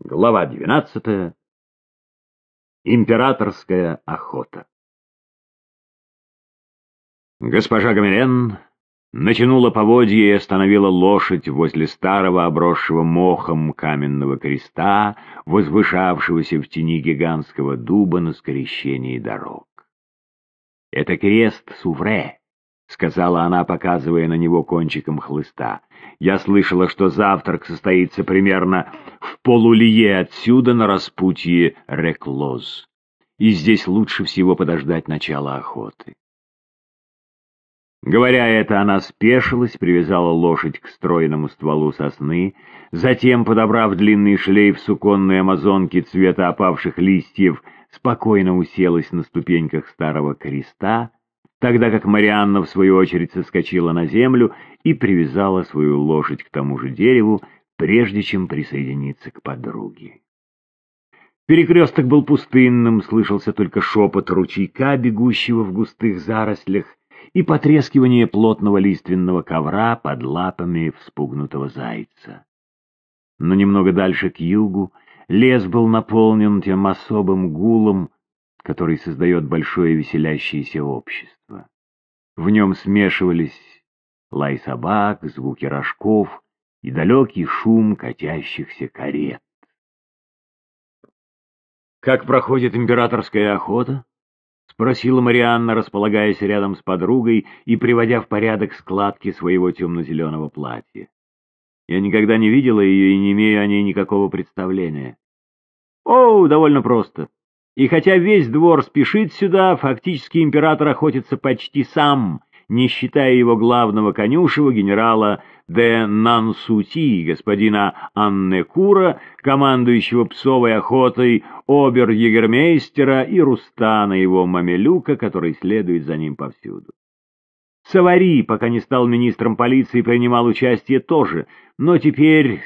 Глава 12. Императорская охота. Госпожа Гамилен натянула поводья и остановила лошадь возле старого обросшего мохом каменного креста, возвышавшегося в тени гигантского дуба на скрещении дорог. Это крест Сувре, — сказала она, показывая на него кончиком хлыста. «Я слышала, что завтрак состоится примерно в полулие отсюда на распутье Реклоз, и здесь лучше всего подождать начала охоты». Говоря это, она спешилась, привязала лошадь к стройному стволу сосны, затем, подобрав длинный шлейф суконной амазонки цвета опавших листьев, спокойно уселась на ступеньках старого креста, тогда как Марианна, в свою очередь, соскочила на землю и привязала свою лошадь к тому же дереву, прежде чем присоединиться к подруге. Перекресток был пустынным, слышался только шепот ручейка, бегущего в густых зарослях, и потрескивание плотного лиственного ковра под лапами вспугнутого зайца. Но немного дальше к югу лес был наполнен тем особым гулом, который создает большое веселящееся общество. В нем смешивались лай собак, звуки рожков и далекий шум катящихся карет. «Как проходит императорская охота?» — спросила Марианна, располагаясь рядом с подругой и приводя в порядок складки своего темно-зеленого платья. «Я никогда не видела ее и не имею о ней никакого представления». «О, довольно просто. И хотя весь двор спешит сюда, фактически император охотится почти сам, не считая его главного конюшева, генерала де Нансути, господина Аннекура, командующего псовой охотой, обер-егермейстера и Рустана, его мамелюка, который следует за ним повсюду. Савари, пока не стал министром полиции, принимал участие тоже, но теперь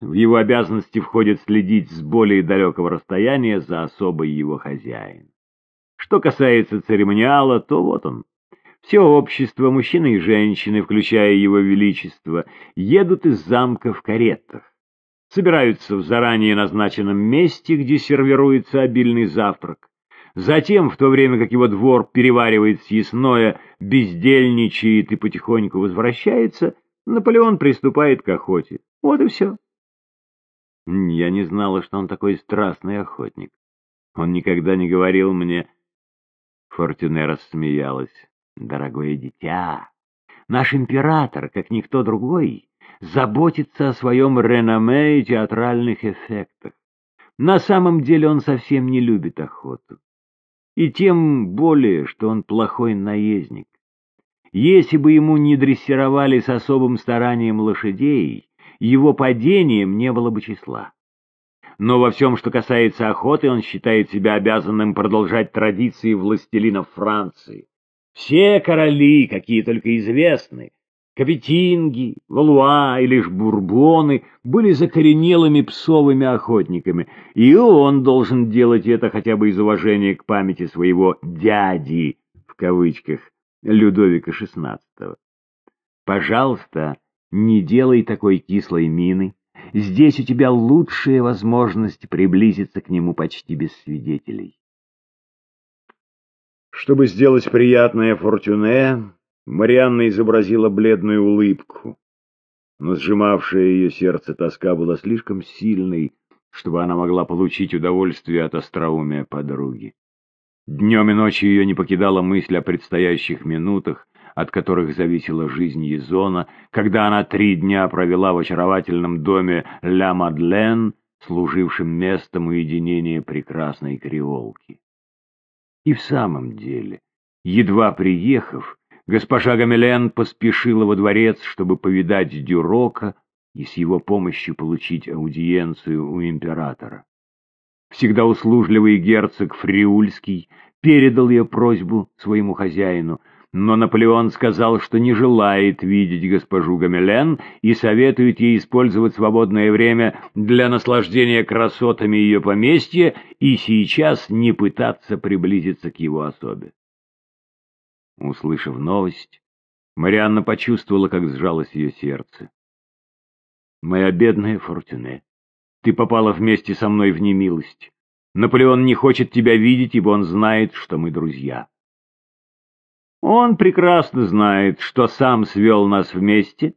в его обязанности входит следить с более далекого расстояния за особой его хозяин. Что касается церемониала, то вот он. Все общество, мужчины и женщины, включая его величество, едут из замка в каретах. Собираются в заранее назначенном месте, где сервируется обильный завтрак. Затем, в то время как его двор переваривает съестное, бездельничает и потихоньку возвращается, Наполеон приступает к охоте. Вот и все. Я не знала, что он такой страстный охотник. Он никогда не говорил мне... Фортюне рассмеялась. Дорогое дитя, наш император, как никто другой, заботится о своем реноме и театральных эффектах. На самом деле он совсем не любит охоту. И тем более, что он плохой наездник. Если бы ему не дрессировали с особым старанием лошадей, его падением не было бы числа. Но во всем, что касается охоты, он считает себя обязанным продолжать традиции властелинов Франции. Все короли, какие только известны, Капетинги, Валуа и лишь Бурбоны были закоренелыми псовыми охотниками, и он должен делать это хотя бы из уважения к памяти своего «дяди» в кавычках Людовика XVI. Пожалуйста, не делай такой кислой мины. Здесь у тебя лучшая возможность приблизиться к нему почти без свидетелей. Чтобы сделать приятное Фортюне, Марианна изобразила бледную улыбку. Но сжимавшая ее сердце тоска была слишком сильной, чтобы она могла получить удовольствие от остроумия подруги. Днем и ночью ее не покидала мысль о предстоящих минутах, от которых зависела жизнь Езона, когда она три дня провела в очаровательном доме Ля Мадлен, служившем местом уединения прекрасной креолки. И в самом деле, едва приехав, госпожа Гамелен поспешила во дворец, чтобы повидать Дюрока и с его помощью получить аудиенцию у императора. Всегда услужливый герцог Фриульский передал ее просьбу своему хозяину — но Наполеон сказал, что не желает видеть госпожу Гамелен и советует ей использовать свободное время для наслаждения красотами ее поместья и сейчас не пытаться приблизиться к его особе. Услышав новость, Марианна почувствовала, как сжалось ее сердце. «Моя бедная Фортюне, ты попала вместе со мной в немилость. Наполеон не хочет тебя видеть, ибо он знает, что мы друзья. Он прекрасно знает, что сам свел нас вместе,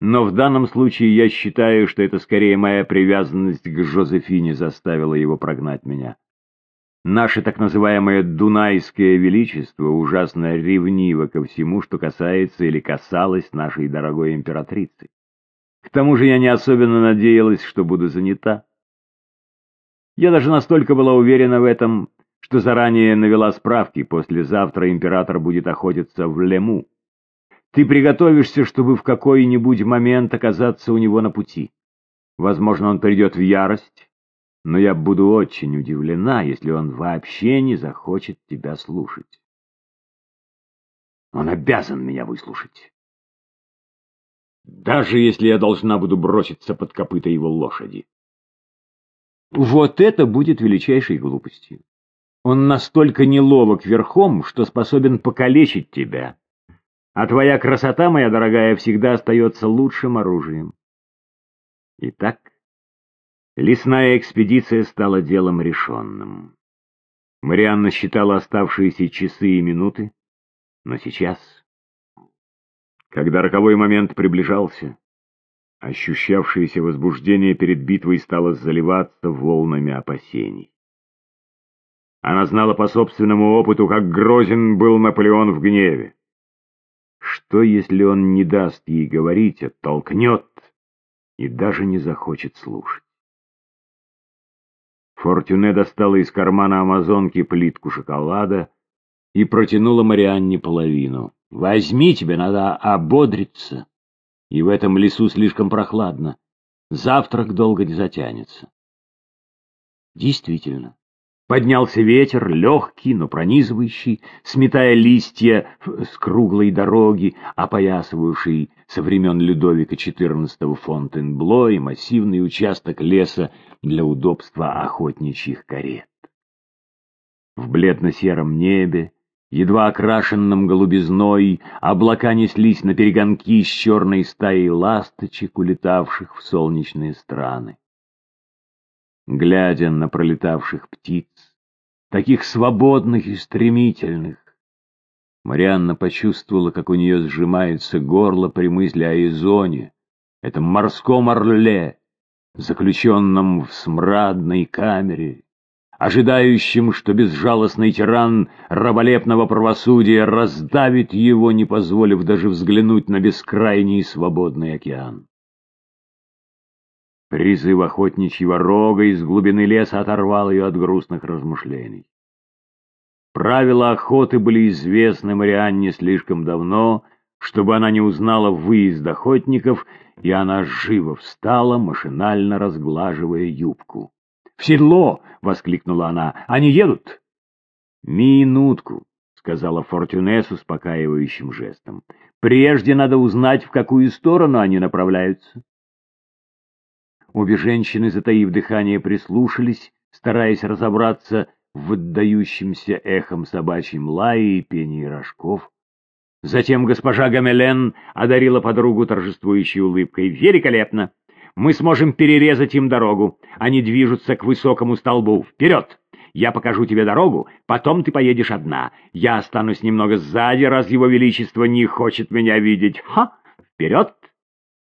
но в данном случае я считаю, что это скорее моя привязанность к Жозефине заставила его прогнать меня. Наше так называемое «дунайское величество» ужасно ревниво ко всему, что касается или касалось нашей дорогой императрицы. К тому же я не особенно надеялась, что буду занята. Я даже настолько была уверена в этом, что заранее навела справки, послезавтра император будет охотиться в Лему. Ты приготовишься, чтобы в какой-нибудь момент оказаться у него на пути. Возможно, он придет в ярость, но я буду очень удивлена, если он вообще не захочет тебя слушать. Он обязан меня выслушать. Даже если я должна буду броситься под копыта его лошади. Вот это будет величайшей глупостью. Он настолько неловок верхом, что способен покалечить тебя. А твоя красота, моя дорогая, всегда остается лучшим оружием. Итак, Лесная экспедиция стала делом решенным. Марианна считала оставшиеся часы и минуты, но сейчас, когда роковой момент приближался, ощущавшееся возбуждение перед битвой стало заливаться волнами опасений. Она знала по собственному опыту, как грозен был Наполеон в гневе. Что, если он не даст ей говорить, оттолкнет и даже не захочет слушать? Фортюне достала из кармана амазонки плитку шоколада и протянула Марианне половину. «Возьми, тебе надо ободриться. И в этом лесу слишком прохладно. Завтрак долго не затянется». Действительно, Поднялся ветер, легкий, но пронизывающий, сметая листья с круглой дороги, опоясывавшей со времен Людовика XIV Фонтенбло и массивный участок леса для удобства охотничьих карет. В бледно-сером небе, едва окрашенном голубизной, облака неслись на перегонки с черной стаей ласточек, улетавших в солнечные страны глядя на пролетавших птиц, таких свободных и стремительных. Марианна почувствовала, как у нее сжимается горло при мысли о Изоне, этом морском орле, заключенном в смрадной камере, ожидающем, что безжалостный тиран раболепного правосудия раздавит его, не позволив даже взглянуть на бескрайний свободный океан. Призыв охотничьего рога из глубины леса оторвал ее от грустных размышлений. Правила охоты были известны Марианне слишком давно, чтобы она не узнала выезд охотников, и она живо встала, машинально разглаживая юбку. «В седло!» — воскликнула она. «Они едут!» «Минутку!» — сказала Фортюне успокаивающим жестом. «Прежде надо узнать, в какую сторону они направляются». Обе женщины, затаив дыхание, прислушались, стараясь разобраться в отдающемся эхом собачьем лае и пении рожков. Затем госпожа Гамелен одарила подругу торжествующей улыбкой. «Великолепно! Мы сможем перерезать им дорогу. Они движутся к высокому столбу. Вперед! Я покажу тебе дорогу, потом ты поедешь одна. Я останусь немного сзади, раз его величество не хочет меня видеть. Ха! Вперед!»